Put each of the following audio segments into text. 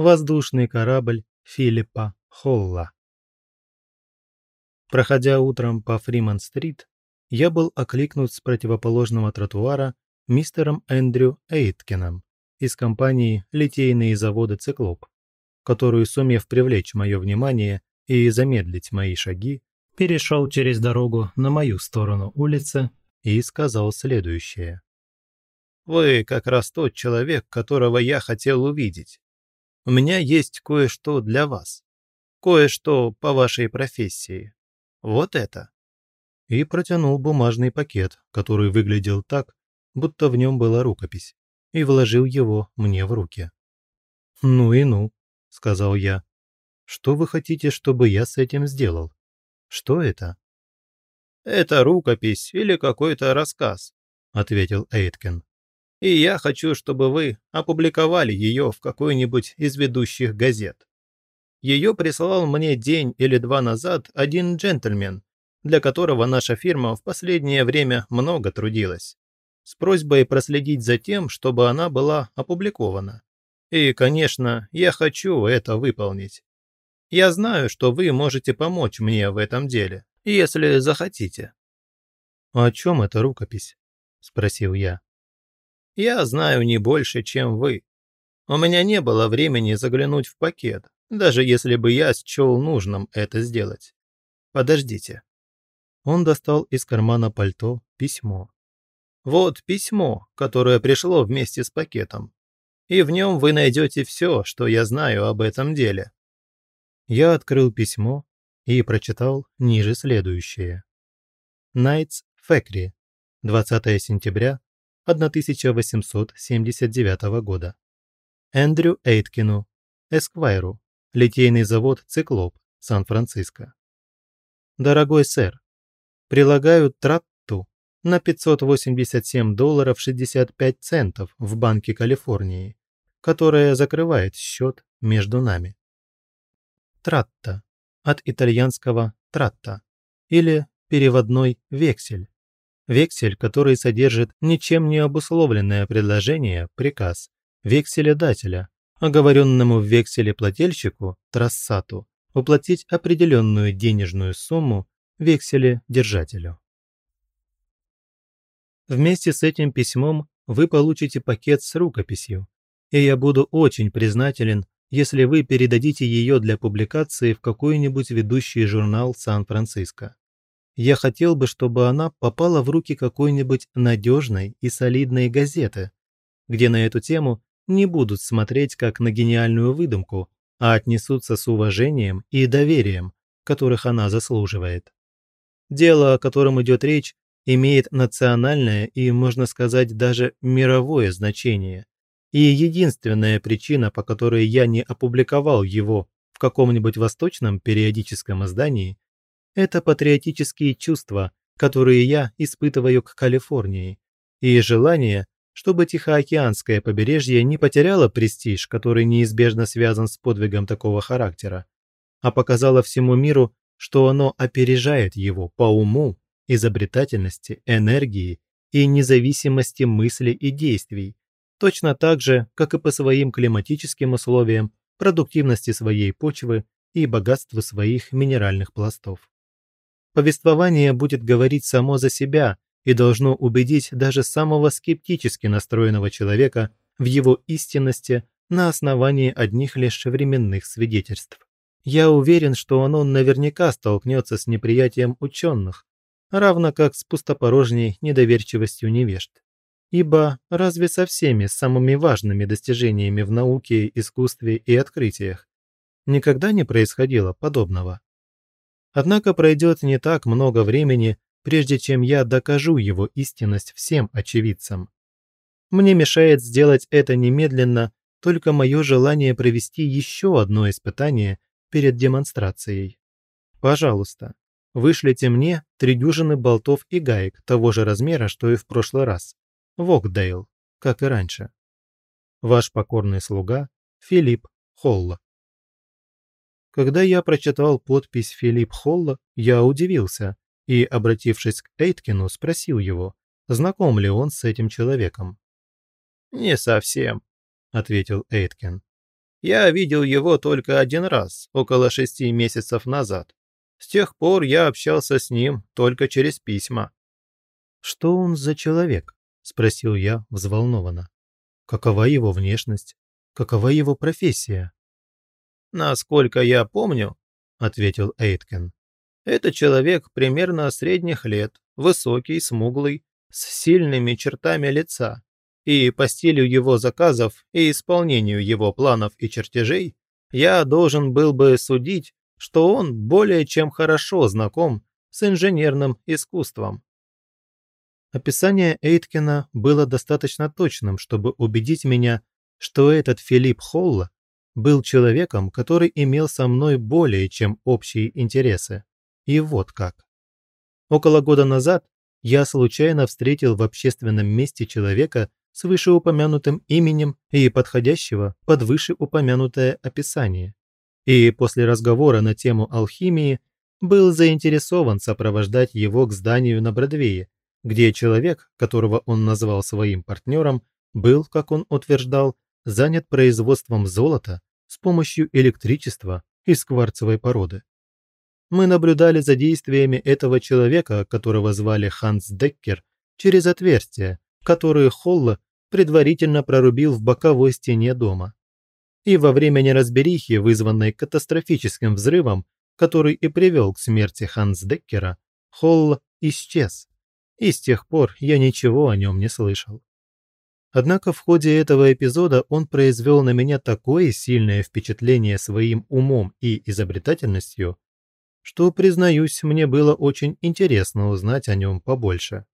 Воздушный корабль Филиппа Холла. Проходя утром по Фриман-стрит, я был окликнут с противоположного тротуара мистером Эндрю Эйткином из компании «Литейные заводы «Циклоп», который, сумев привлечь мое внимание и замедлить мои шаги, перешел через дорогу на мою сторону улицы и сказал следующее. «Вы как раз тот человек, которого я хотел увидеть. У меня есть кое-что для вас. Кое-что по вашей профессии. Вот это». И протянул бумажный пакет, который выглядел так, будто в нем была рукопись, и вложил его мне в руки. «Ну и ну», — сказал я. «Что вы хотите, чтобы я с этим сделал? Что это?» «Это рукопись или какой-то рассказ», — ответил Эйткин. «И я хочу, чтобы вы опубликовали ее в какой-нибудь из ведущих газет. Ее прислал мне день или два назад один джентльмен, для которого наша фирма в последнее время много трудилась с просьбой проследить за тем, чтобы она была опубликована. И, конечно, я хочу это выполнить. Я знаю, что вы можете помочь мне в этом деле, если захотите». «О чем эта рукопись?» – спросил я. «Я знаю не больше, чем вы. У меня не было времени заглянуть в пакет, даже если бы я счел нужным это сделать. Подождите». Он достал из кармана пальто письмо. Вот письмо, которое пришло вместе с пакетом. И в нем вы найдете все, что я знаю об этом деле». Я открыл письмо и прочитал ниже следующее. Найтс Фекри, 20 сентября 1879 года. Эндрю Эйткину, Эсквайру, Литейный завод «Циклоп», Сан-Франциско. Дорогой сэр, прилагаю трат на 587 долларов 65 центов в Банке Калифорнии, которая закрывает счет между нами. Тратта от итальянского тратта или переводной вексель. Вексель, который содержит ничем не обусловленное предложение, приказ, векселедателя, оговоренному в векселе плательщику, трассату, уплатить определенную денежную сумму векселе держателю. Вместе с этим письмом вы получите пакет с рукописью, и я буду очень признателен, если вы передадите ее для публикации в какой-нибудь ведущий журнал Сан-Франциско. Я хотел бы, чтобы она попала в руки какой-нибудь надежной и солидной газеты, где на эту тему не будут смотреть как на гениальную выдумку, а отнесутся с уважением и доверием, которых она заслуживает. Дело, о котором идет речь, имеет национальное и, можно сказать, даже мировое значение. И единственная причина, по которой я не опубликовал его в каком-нибудь восточном периодическом издании, это патриотические чувства, которые я испытываю к Калифорнии, и желание, чтобы Тихоокеанское побережье не потеряло престиж, который неизбежно связан с подвигом такого характера, а показало всему миру, что оно опережает его по уму, изобретательности, энергии и независимости мысли и действий, точно так же, как и по своим климатическим условиям, продуктивности своей почвы и богатству своих минеральных пластов. Повествование будет говорить само за себя и должно убедить даже самого скептически настроенного человека в его истинности на основании одних лишь временных свидетельств. Я уверен, что оно наверняка столкнется с неприятием ученых, равно как с пустопорожней недоверчивостью невежд. Ибо разве со всеми самыми важными достижениями в науке, искусстве и открытиях никогда не происходило подобного? Однако пройдет не так много времени, прежде чем я докажу его истинность всем очевидцам. Мне мешает сделать это немедленно только мое желание провести еще одно испытание перед демонстрацией. Пожалуйста, вышлите мне три дюжины болтов и гаек того же размера, что и в прошлый раз. Вокдейл, как и раньше. Ваш покорный слуга Филипп Холла. Когда я прочитал подпись Филипп Холла, я удивился и, обратившись к Эйткину, спросил его, знаком ли он с этим человеком. «Не совсем», — ответил Эйткин. Я видел его только один раз, около шести месяцев назад. С тех пор я общался с ним только через письма». «Что он за человек?» – спросил я взволнованно. «Какова его внешность? Какова его профессия?» «Насколько я помню», – ответил Эйткен, – «это человек примерно средних лет, высокий, смуглый, с сильными чертами лица, и по стилю его заказов и исполнению его планов и чертежей я должен был бы судить, что он более чем хорошо знаком с инженерным искусством. Описание Эйткина было достаточно точным, чтобы убедить меня, что этот Филипп Холла был человеком, который имел со мной более чем общие интересы. И вот как. Около года назад я случайно встретил в общественном месте человека с вышеупомянутым именем и подходящего под вышеупомянутое описание. И после разговора на тему алхимии был заинтересован сопровождать его к зданию на Бродвее, где человек, которого он назвал своим партнером, был, как он утверждал, занят производством золота с помощью электричества из кварцевой породы. Мы наблюдали за действиями этого человека, которого звали Ханс Деккер, через отверстия, которые Холла предварительно прорубил в боковой стене дома. И во время неразберихи, вызванной катастрофическим взрывом, который и привел к смерти Ханс Деккера, Холл исчез и с тех пор я ничего о нем не слышал. Однако в ходе этого эпизода он произвел на меня такое сильное впечатление своим умом и изобретательностью, что, признаюсь, мне было очень интересно узнать о нем побольше.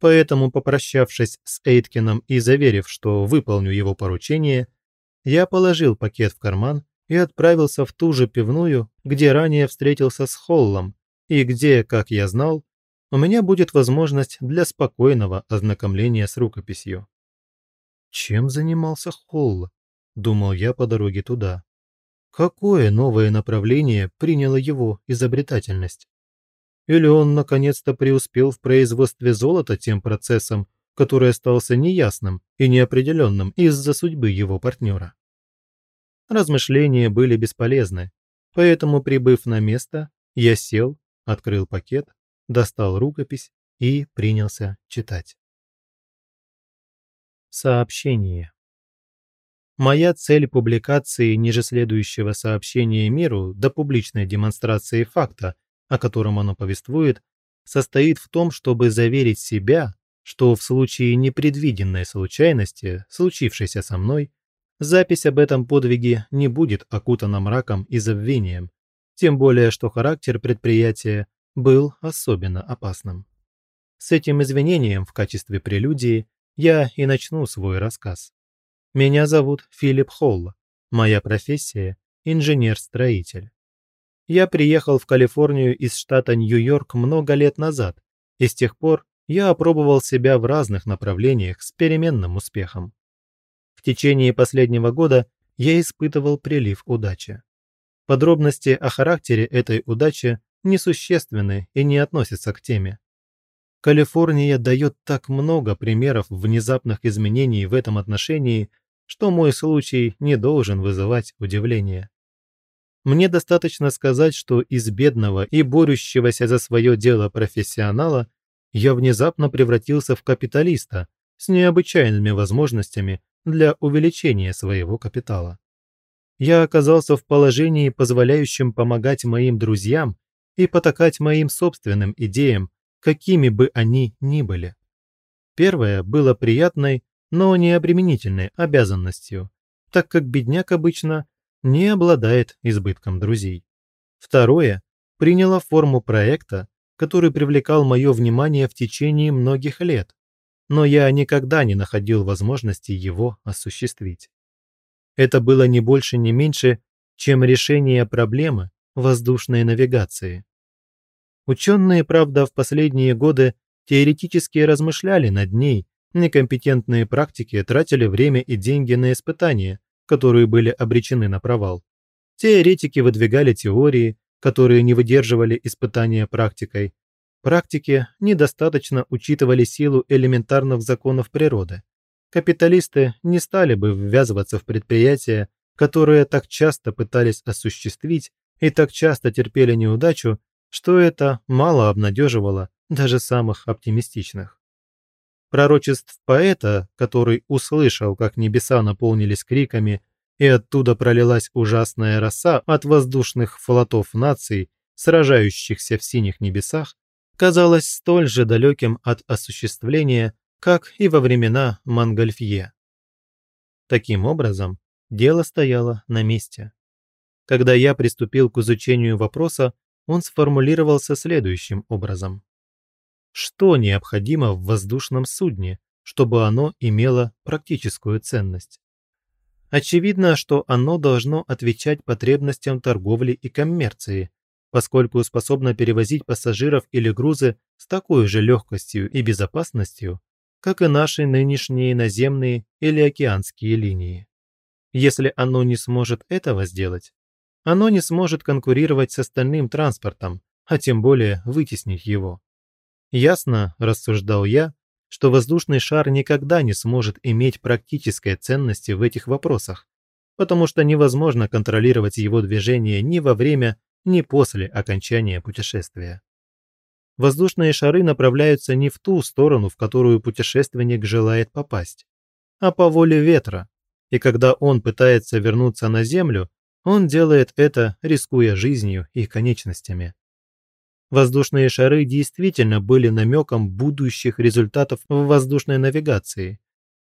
Поэтому, попрощавшись с Эйткином и заверив, что выполню его поручение, я положил пакет в карман и отправился в ту же пивную, где ранее встретился с Холлом, и где, как я знал, у меня будет возможность для спокойного ознакомления с рукописью. Чем занимался Холл? Думал я по дороге туда. Какое новое направление приняло его изобретательность? Или он наконец-то преуспел в производстве золота тем процессом, который остался неясным и неопределенным из-за судьбы его партнера? Размышления были бесполезны, поэтому, прибыв на место, я сел, открыл пакет достал рукопись и принялся читать. Сообщение. Моя цель публикации ниже следующего сообщения миру до публичной демонстрации факта, о котором оно повествует, состоит в том, чтобы заверить себя, что в случае непредвиденной случайности, случившейся со мной, запись об этом подвиге не будет окутана мраком и забвением, тем более что характер предприятия был особенно опасным. С этим извинением в качестве прелюдии я и начну свой рассказ. Меня зовут Филипп Холл. Моя профессия – инженер-строитель. Я приехал в Калифорнию из штата Нью-Йорк много лет назад, и с тех пор я опробовал себя в разных направлениях с переменным успехом. В течение последнего года я испытывал прилив удачи. Подробности о характере этой удачи несущественны и не относятся к теме. Калифорния дает так много примеров внезапных изменений в этом отношении, что мой случай не должен вызывать удивления. Мне достаточно сказать, что из бедного и борющегося за свое дело профессионала я внезапно превратился в капиталиста с необычайными возможностями для увеличения своего капитала. Я оказался в положении, позволяющем помогать моим друзьям и потакать моим собственным идеям, какими бы они ни были. Первое было приятной, но не обременительной обязанностью, так как бедняк обычно не обладает избытком друзей. Второе приняло форму проекта, который привлекал мое внимание в течение многих лет, но я никогда не находил возможности его осуществить. Это было не больше, не меньше, чем решение проблемы воздушной навигации. Ученые, правда, в последние годы теоретически размышляли над ней, некомпетентные практики тратили время и деньги на испытания, которые были обречены на провал. Теоретики выдвигали теории, которые не выдерживали испытания практикой. Практики недостаточно учитывали силу элементарных законов природы. Капиталисты не стали бы ввязываться в предприятия, которые так часто пытались осуществить и так часто терпели неудачу, что это мало обнадеживало даже самых оптимистичных. Пророчеств поэта, который услышал, как небеса наполнились криками, и оттуда пролилась ужасная роса от воздушных флотов наций, сражающихся в синих небесах, казалось столь же далеким от осуществления, как и во времена Монгольфье. Таким образом, дело стояло на месте. Когда я приступил к изучению вопроса, он сформулировался следующим образом. Что необходимо в воздушном судне, чтобы оно имело практическую ценность? Очевидно, что оно должно отвечать потребностям торговли и коммерции, поскольку способно перевозить пассажиров или грузы с такой же легкостью и безопасностью, как и наши нынешние наземные или океанские линии. Если оно не сможет этого сделать, оно не сможет конкурировать с остальным транспортом, а тем более вытеснить его. Ясно, рассуждал я, что воздушный шар никогда не сможет иметь практической ценности в этих вопросах, потому что невозможно контролировать его движение ни во время, ни после окончания путешествия. Воздушные шары направляются не в ту сторону, в которую путешественник желает попасть, а по воле ветра, и когда он пытается вернуться на Землю, он делает это, рискуя жизнью и конечностями. Воздушные шары действительно были намеком будущих результатов в воздушной навигации,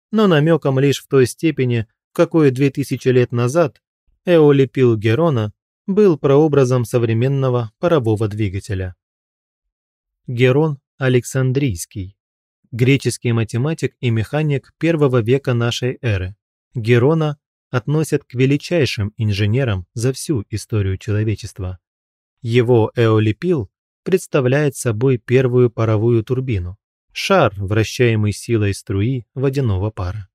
но намеком лишь в той степени, в какой 2000 лет назад Эолипил Герона был прообразом современного парового двигателя. Герон Александрийский, греческий математик и механик первого века нашей эры. Герона относят к величайшим инженерам за всю историю человечества. Его Эолипил представляет собой первую паровую турбину – шар, вращаемый силой струи водяного пара.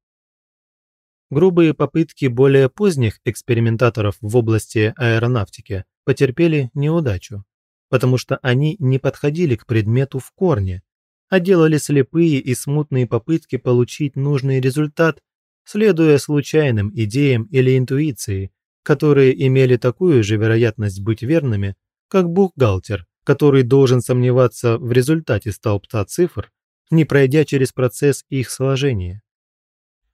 Грубые попытки более поздних экспериментаторов в области аэронавтики потерпели неудачу, потому что они не подходили к предмету в корне, а делали слепые и смутные попытки получить нужный результат, следуя случайным идеям или интуиции, которые имели такую же вероятность быть верными, как бухгалтер, который должен сомневаться в результате столбца цифр, не пройдя через процесс их сложения.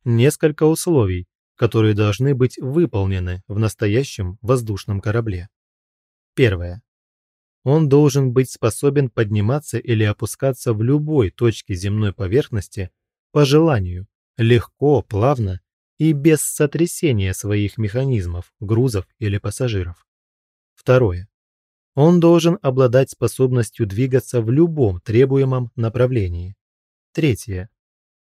Несколько условий, которые должны быть выполнены в настоящем воздушном корабле. Первое. Он должен быть способен подниматься или опускаться в любой точке земной поверхности по желанию, легко, плавно и без сотрясения своих механизмов, грузов или пассажиров. Второе. Он должен обладать способностью двигаться в любом требуемом направлении. Третье.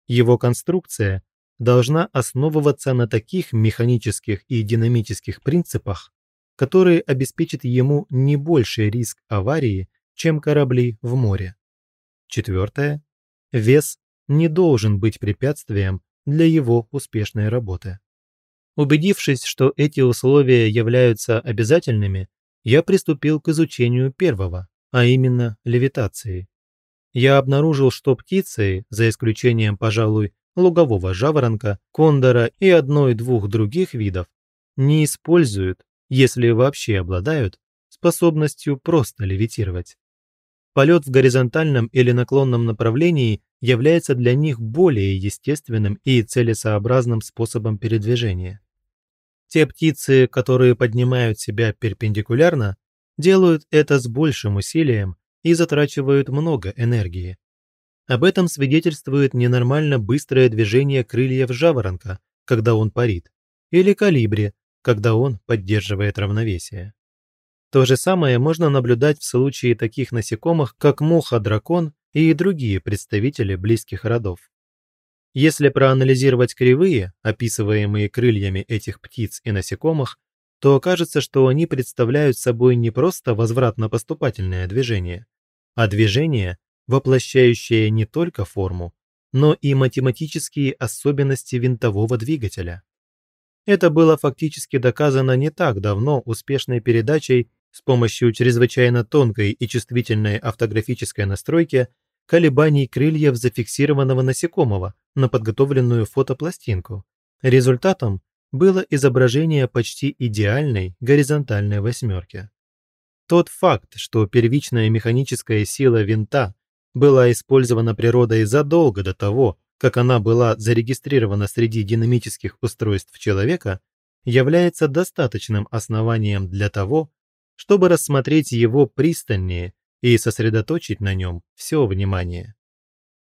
Его конструкция должна основываться на таких механических и динамических принципах, которые обеспечат ему не больший риск аварии, чем корабли в море. Четвертое. Вес не должен быть препятствием для его успешной работы. Убедившись, что эти условия являются обязательными, я приступил к изучению первого, а именно левитации. Я обнаружил, что птицы, за исключением, пожалуй, лугового жаворонка, кондора и одной-двух других видов, не используют, если вообще обладают, способностью просто левитировать. Полет в горизонтальном или наклонном направлении является для них более естественным и целесообразным способом передвижения. Те птицы, которые поднимают себя перпендикулярно, делают это с большим усилием и затрачивают много энергии. Об этом свидетельствует ненормально быстрое движение крыльев жаворонка, когда он парит, или калибри, когда он поддерживает равновесие. То же самое можно наблюдать в случае таких насекомых, как муха-дракон и другие представители близких родов. Если проанализировать кривые, описываемые крыльями этих птиц и насекомых, то окажется, что они представляют собой не просто возвратно-поступательное движение, а движение, воплощающее не только форму, но и математические особенности винтового двигателя. Это было фактически доказано не так давно успешной передачей с помощью чрезвычайно тонкой и чувствительной автографической настройки колебаний крыльев зафиксированного насекомого на подготовленную фотопластинку. Результатом было изображение почти идеальной горизонтальной восьмерки. Тот факт, что первичная механическая сила винта была использована природой задолго до того, как она была зарегистрирована среди динамических устройств человека, является достаточным основанием для того, чтобы рассмотреть его пристальнее и сосредоточить на нем все внимание.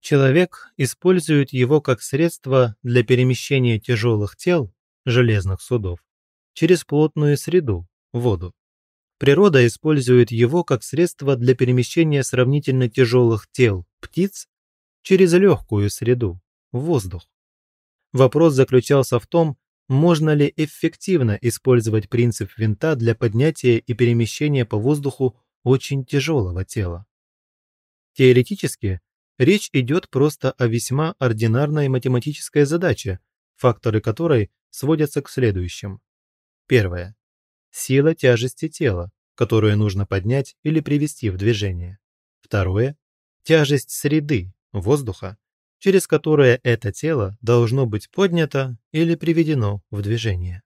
Человек использует его как средство для перемещения тяжелых тел, железных судов, через плотную среду, воду. Природа использует его как средство для перемещения сравнительно тяжелых тел, птиц, через легкую среду, воздух. Вопрос заключался в том, можно ли эффективно использовать принцип винта для поднятия и перемещения по воздуху очень тяжелого тела. Теоретически, речь идет просто о весьма ординарной математической задаче, факторы которой сводятся к следующим. Первое сила тяжести тела, которую нужно поднять или привести в движение. Второе – тяжесть среды, воздуха, через которое это тело должно быть поднято или приведено в движение.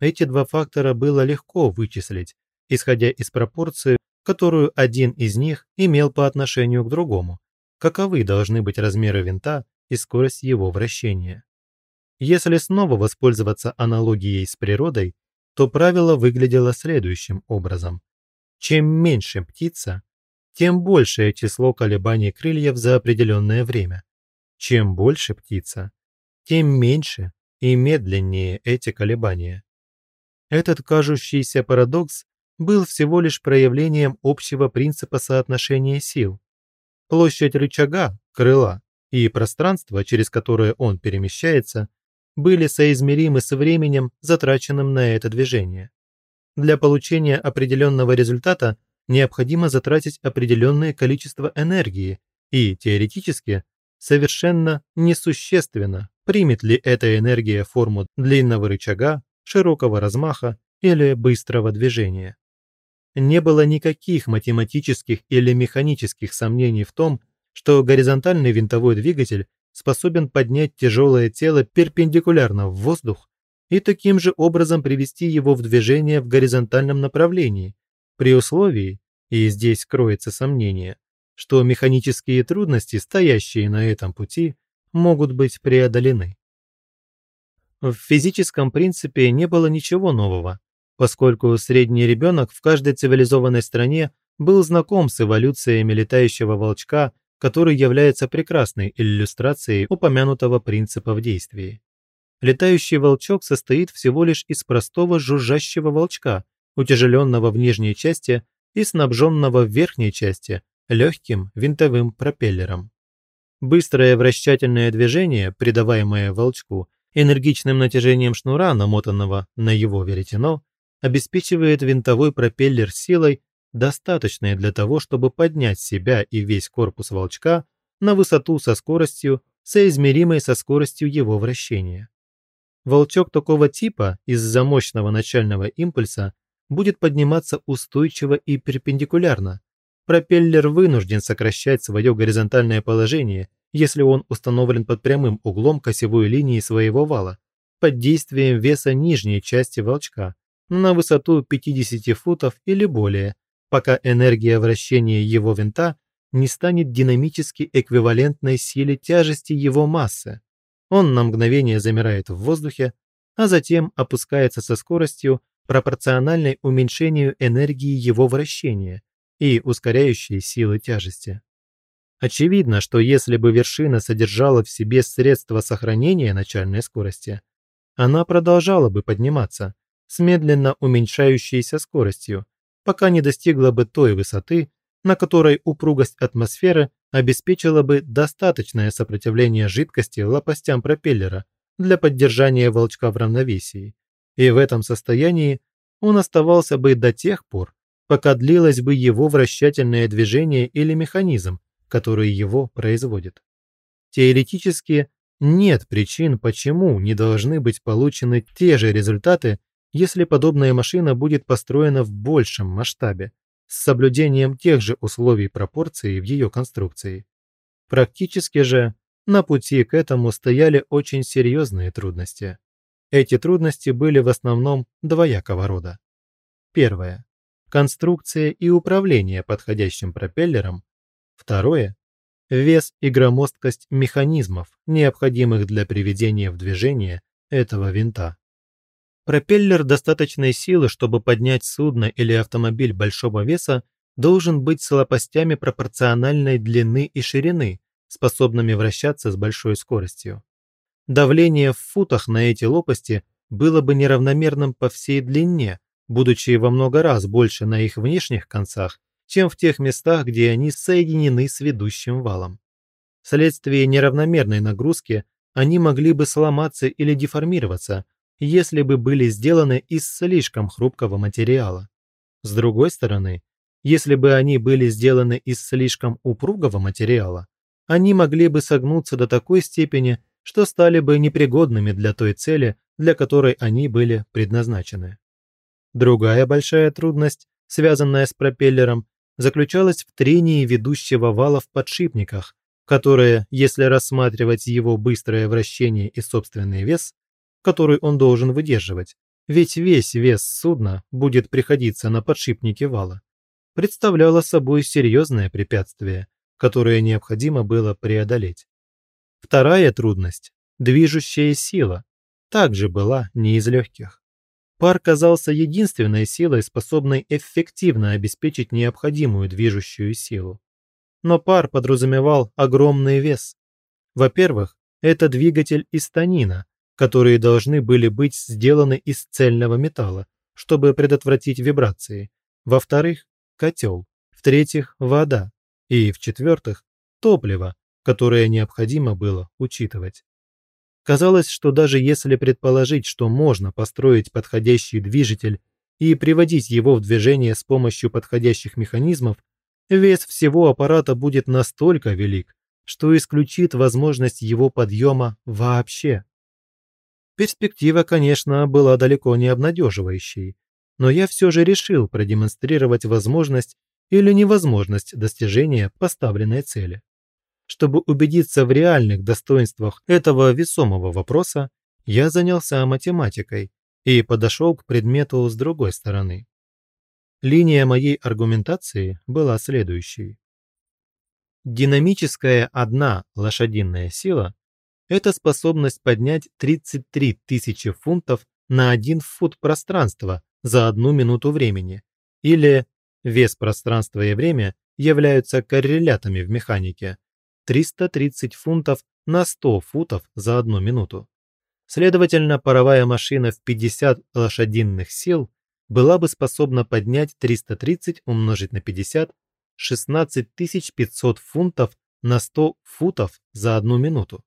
Эти два фактора было легко вычислить, исходя из пропорции, которую один из них имел по отношению к другому, каковы должны быть размеры винта и скорость его вращения. Если снова воспользоваться аналогией с природой, то правило выглядело следующим образом. Чем меньше птица, тем большее число колебаний крыльев за определенное время. Чем больше птица, тем меньше и медленнее эти колебания. Этот кажущийся парадокс был всего лишь проявлением общего принципа соотношения сил. Площадь рычага, крыла и пространство, через которое он перемещается, были соизмеримы с временем, затраченным на это движение. Для получения определенного результата необходимо затратить определенное количество энергии, и, теоретически, совершенно несущественно, примет ли эта энергия форму длинного рычага, широкого размаха или быстрого движения. Не было никаких математических или механических сомнений в том, что горизонтальный винтовой двигатель способен поднять тяжелое тело перпендикулярно в воздух и таким же образом привести его в движение в горизонтальном направлении, при условии, и здесь кроется сомнение, что механические трудности, стоящие на этом пути, могут быть преодолены. В физическом принципе не было ничего нового, поскольку средний ребенок в каждой цивилизованной стране был знаком с эволюциями летающего волчка который является прекрасной иллюстрацией упомянутого принципа в действии. Летающий волчок состоит всего лишь из простого жужжащего волчка, утяжеленного в нижней части и снабженного в верхней части легким винтовым пропеллером. Быстрое вращательное движение, придаваемое волчку, энергичным натяжением шнура, намотанного на его веретено, обеспечивает винтовой пропеллер силой, достаточные для того, чтобы поднять себя и весь корпус волчка на высоту со скоростью, соизмеримой со скоростью его вращения. Волчок такого типа из-за мощного начального импульса будет подниматься устойчиво и перпендикулярно. Пропеллер вынужден сокращать свое горизонтальное положение, если он установлен под прямым углом к осевой линии своего вала, под действием веса нижней части волчка, на высоту 50 футов или более, пока энергия вращения его винта не станет динамически эквивалентной силе тяжести его массы. Он на мгновение замирает в воздухе, а затем опускается со скоростью, пропорциональной уменьшению энергии его вращения и ускоряющей силы тяжести. Очевидно, что если бы вершина содержала в себе средства сохранения начальной скорости, она продолжала бы подниматься с медленно уменьшающейся скоростью, пока не достигла бы той высоты, на которой упругость атмосферы обеспечила бы достаточное сопротивление жидкости лопастям пропеллера для поддержания волчка в равновесии. И в этом состоянии он оставался бы до тех пор, пока длилось бы его вращательное движение или механизм, который его производит. Теоретически нет причин, почему не должны быть получены те же результаты, если подобная машина будет построена в большем масштабе, с соблюдением тех же условий пропорции в ее конструкции. Практически же на пути к этому стояли очень серьезные трудности. Эти трудности были в основном двоякого рода. Первое. Конструкция и управление подходящим пропеллером. Второе. Вес и громоздкость механизмов, необходимых для приведения в движение этого винта. Пропеллер достаточной силы, чтобы поднять судно или автомобиль большого веса, должен быть с лопастями пропорциональной длины и ширины, способными вращаться с большой скоростью. Давление в футах на эти лопасти было бы неравномерным по всей длине, будучи во много раз больше на их внешних концах, чем в тех местах, где они соединены с ведущим валом. Вследствие неравномерной нагрузки они могли бы сломаться или деформироваться, если бы были сделаны из слишком хрупкого материала. С другой стороны, если бы они были сделаны из слишком упругого материала, они могли бы согнуться до такой степени, что стали бы непригодными для той цели, для которой они были предназначены. Другая большая трудность, связанная с пропеллером, заключалась в трении ведущего вала в подшипниках, которое, если рассматривать его быстрое вращение и собственный вес, который он должен выдерживать, ведь весь вес судна будет приходиться на подшипники вала, представляло собой серьезное препятствие, которое необходимо было преодолеть. Вторая трудность – движущая сила – также была не из легких. Пар казался единственной силой, способной эффективно обеспечить необходимую движущую силу. Но пар подразумевал огромный вес. Во-первых, это двигатель из танина, которые должны были быть сделаны из цельного металла, чтобы предотвратить вибрации. Во-вторых, котел. В-третьих, вода. И, в-четвертых, топливо, которое необходимо было учитывать. Казалось, что даже если предположить, что можно построить подходящий движитель и приводить его в движение с помощью подходящих механизмов, вес всего аппарата будет настолько велик, что исключит возможность его подъема вообще. Перспектива, конечно, была далеко не обнадеживающей, но я все же решил продемонстрировать возможность или невозможность достижения поставленной цели. Чтобы убедиться в реальных достоинствах этого весомого вопроса, я занялся математикой и подошел к предмету с другой стороны. Линия моей аргументации была следующей. Динамическая одна лошадиная сила – это способность поднять 33 тысячи фунтов на один фут пространства за одну минуту времени, или вес пространства и время являются коррелятами в механике, 330 фунтов на 100 футов за одну минуту. Следовательно, паровая машина в 50 лошадиных сил была бы способна поднять 330 умножить на 50 16 500 фунтов на 100 футов за одну минуту.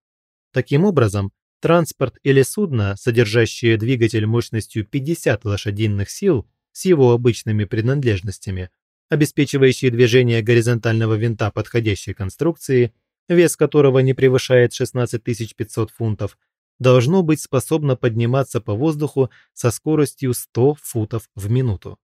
Таким образом, Транспорт или судно, содержащее двигатель мощностью 50 лошадиных сил с его обычными принадлежностями, обеспечивающие движение горизонтального винта подходящей конструкции, вес которого не превышает 16 500 фунтов, должно быть способно подниматься по воздуху со скоростью 100 футов в минуту.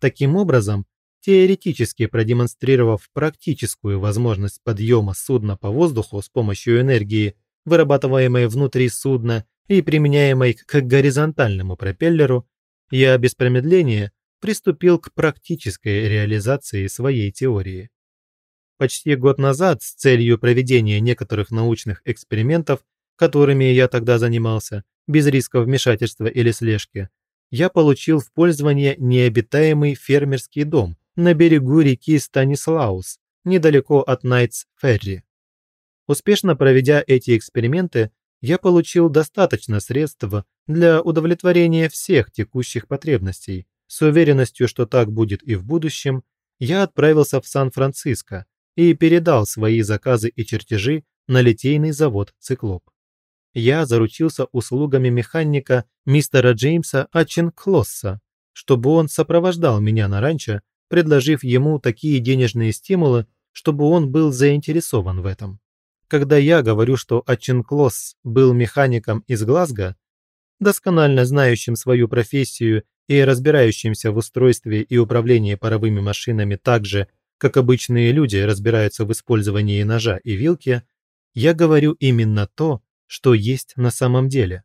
Таким образом, теоретически продемонстрировав практическую возможность подъема судна по воздуху с помощью энергии вырабатываемой внутри судна и применяемой к горизонтальному пропеллеру, я без промедления приступил к практической реализации своей теории. Почти год назад с целью проведения некоторых научных экспериментов, которыми я тогда занимался, без риска вмешательства или слежки, я получил в пользование необитаемый фермерский дом на берегу реки Станислаус, недалеко от Найтс-Ферри. Успешно проведя эти эксперименты, я получил достаточно средств для удовлетворения всех текущих потребностей. С уверенностью, что так будет и в будущем, я отправился в Сан-Франциско и передал свои заказы и чертежи на литейный завод «Циклоп». Я заручился услугами механика мистера Джеймса Аченклосса, чтобы он сопровождал меня на ранчо, предложив ему такие денежные стимулы, чтобы он был заинтересован в этом. Когда я говорю, что Аченклосс был механиком из Глазго, досконально знающим свою профессию и разбирающимся в устройстве и управлении паровыми машинами так же, как обычные люди разбираются в использовании ножа и вилки, я говорю именно то, что есть на самом деле.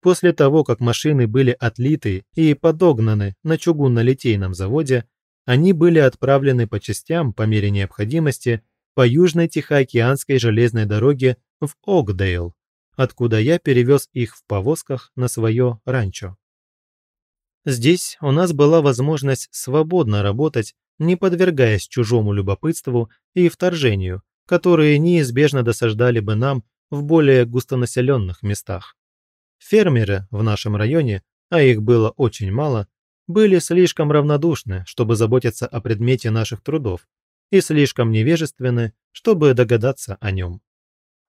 После того, как машины были отлиты и подогнаны на чугунно-литейном заводе, они были отправлены по частям по мере необходимости по Южной Тихоокеанской железной дороге в Огдейл, откуда я перевез их в повозках на свое ранчо. Здесь у нас была возможность свободно работать, не подвергаясь чужому любопытству и вторжению, которые неизбежно досаждали бы нам в более густонаселенных местах. Фермеры в нашем районе, а их было очень мало, были слишком равнодушны, чтобы заботиться о предмете наших трудов, и слишком невежественны, чтобы догадаться о нем.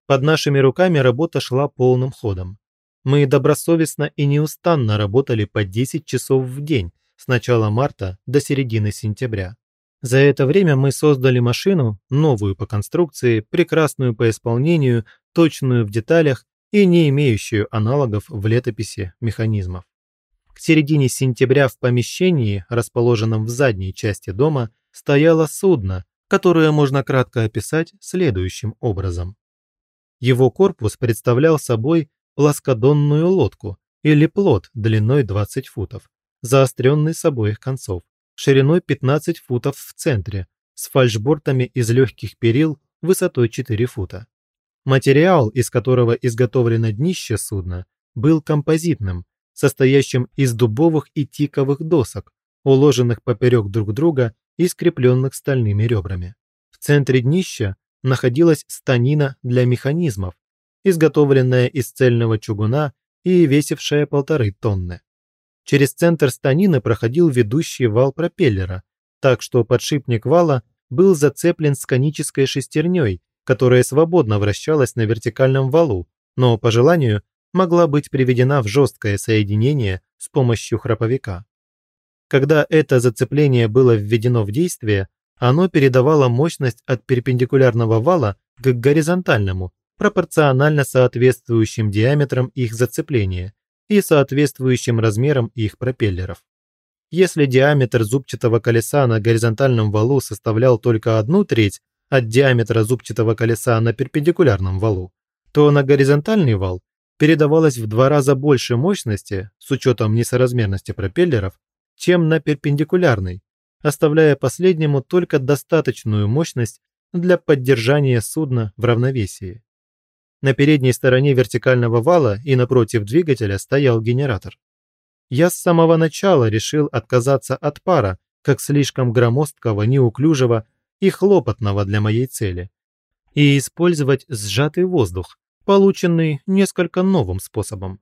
Под нашими руками работа шла полным ходом. Мы добросовестно и неустанно работали по 10 часов в день с начала марта до середины сентября. За это время мы создали машину, новую по конструкции, прекрасную по исполнению, точную в деталях и не имеющую аналогов в летописи механизмов. К середине сентября в помещении, расположенном в задней части дома, стояло судно, которое можно кратко описать следующим образом. Его корпус представлял собой плоскодонную лодку или плот длиной 20 футов, заостренный с обоих концов, шириной 15 футов в центре, с фальшбортами из легких перил высотой 4 фута. Материал, из которого изготовлено днище судна, был композитным, состоящим из дубовых и тиковых досок, уложенных поперек друг друга и скрепленных стальными ребрами. В центре днища находилась станина для механизмов, изготовленная из цельного чугуна и весившая полторы тонны. Через центр станины проходил ведущий вал пропеллера, так что подшипник вала был зацеплен с конической шестерней, которая свободно вращалась на вертикальном валу, но по желанию могла быть приведена в жесткое соединение с помощью храповика. Когда это зацепление было введено в действие, оно передавало мощность от перпендикулярного вала к горизонтальному, пропорционально соответствующим диаметрам их зацепления и соответствующим размерам их пропеллеров. Если диаметр зубчатого колеса на горизонтальном валу составлял только одну треть от диаметра зубчатого колеса на перпендикулярном валу, то на горизонтальный вал передавалось в два раза больше мощности с учетом несоразмерности пропеллеров, чем на перпендикулярный, оставляя последнему только достаточную мощность для поддержания судна в равновесии. На передней стороне вертикального вала и напротив двигателя стоял генератор. Я с самого начала решил отказаться от пара, как слишком громоздкого, неуклюжего и хлопотного для моей цели, и использовать сжатый воздух, полученный несколько новым способом.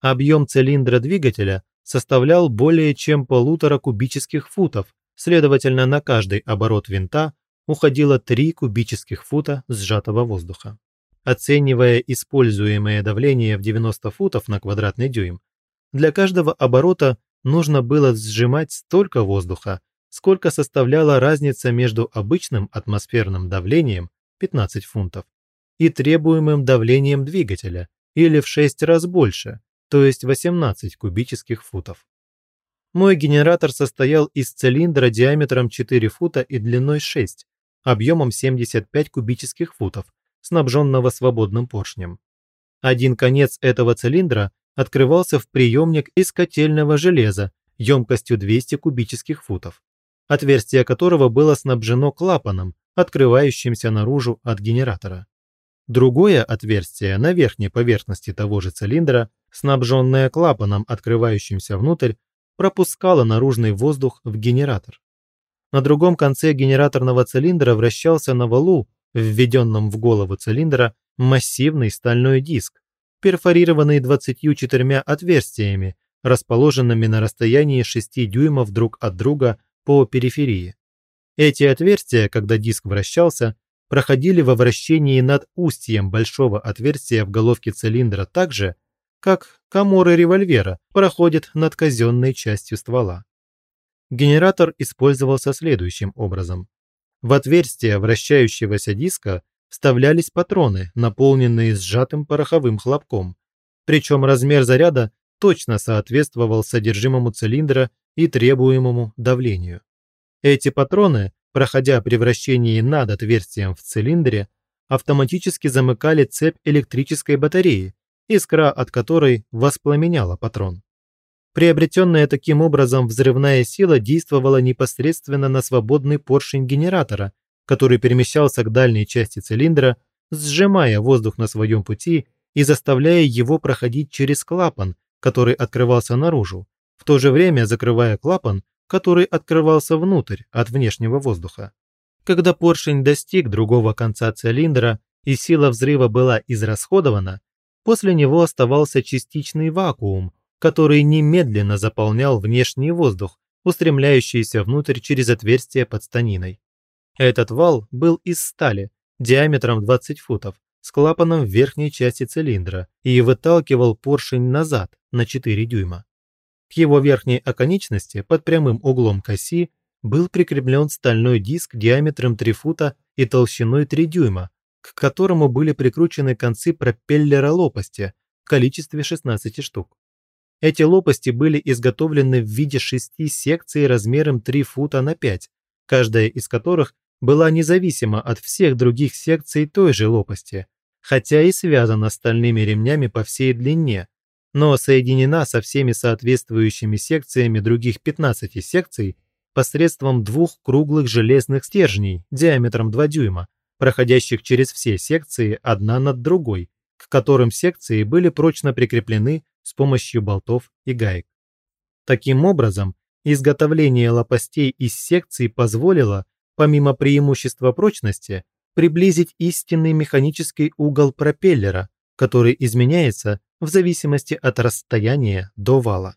Объем цилиндра двигателя составлял более чем полутора кубических футов, следовательно, на каждый оборот винта уходило 3 кубических фута сжатого воздуха. Оценивая используемое давление в 90 футов на квадратный дюйм, для каждого оборота нужно было сжимать столько воздуха, сколько составляла разница между обычным атмосферным давлением 15 фунтов и требуемым давлением двигателя, или в 6 раз больше, то есть 18 кубических футов. Мой генератор состоял из цилиндра диаметром 4 фута и длиной 6, объемом 75 кубических футов, снабженного свободным поршнем. Один конец этого цилиндра открывался в приемник из котельного железа емкостью 200 кубических футов, отверстие которого было снабжено клапаном, открывающимся наружу от генератора. Другое отверстие на верхней поверхности того же цилиндра, снабженное клапаном, открывающимся внутрь, пропускало наружный воздух в генератор. На другом конце генераторного цилиндра вращался на валу, введенном в голову цилиндра, массивный стальной диск, перфорированный 24 отверстиями, расположенными на расстоянии 6 дюймов друг от друга по периферии. Эти отверстия, когда диск вращался, проходили во вращении над устьем большого отверстия в головке цилиндра так же, как коморы револьвера проходят над казенной частью ствола. Генератор использовался следующим образом. В отверстие вращающегося диска вставлялись патроны, наполненные сжатым пороховым хлопком, причем размер заряда точно соответствовал содержимому цилиндра и требуемому давлению. Эти патроны проходя при вращении над отверстием в цилиндре, автоматически замыкали цепь электрической батареи искра от которой воспламеняла патрон. Приобретенная таким образом взрывная сила действовала непосредственно на свободный поршень генератора, который перемещался к дальней части цилиндра, сжимая воздух на своем пути и заставляя его проходить через клапан, который открывался наружу, в то же время закрывая клапан, который открывался внутрь от внешнего воздуха. Когда поршень достиг другого конца цилиндра и сила взрыва была израсходована, после него оставался частичный вакуум, который немедленно заполнял внешний воздух, устремляющийся внутрь через отверстие под станиной. Этот вал был из стали, диаметром 20 футов, с клапаном в верхней части цилиндра и выталкивал поршень назад на 4 дюйма. К его верхней оконечности под прямым углом к оси был прикреплен стальной диск диаметром 3 фута и толщиной 3 дюйма, к которому были прикручены концы пропеллера лопасти в количестве 16 штук. Эти лопасти были изготовлены в виде шести секций размером 3 фута на 5, каждая из которых была независима от всех других секций той же лопасти, хотя и связана стальными ремнями по всей длине, но соединена со всеми соответствующими секциями других 15 секций посредством двух круглых железных стержней диаметром 2 дюйма, проходящих через все секции одна над другой, к которым секции были прочно прикреплены с помощью болтов и гаек. Таким образом, изготовление лопастей из секций позволило, помимо преимущества прочности, приблизить истинный механический угол пропеллера, который изменяется в зависимости от расстояния до вала.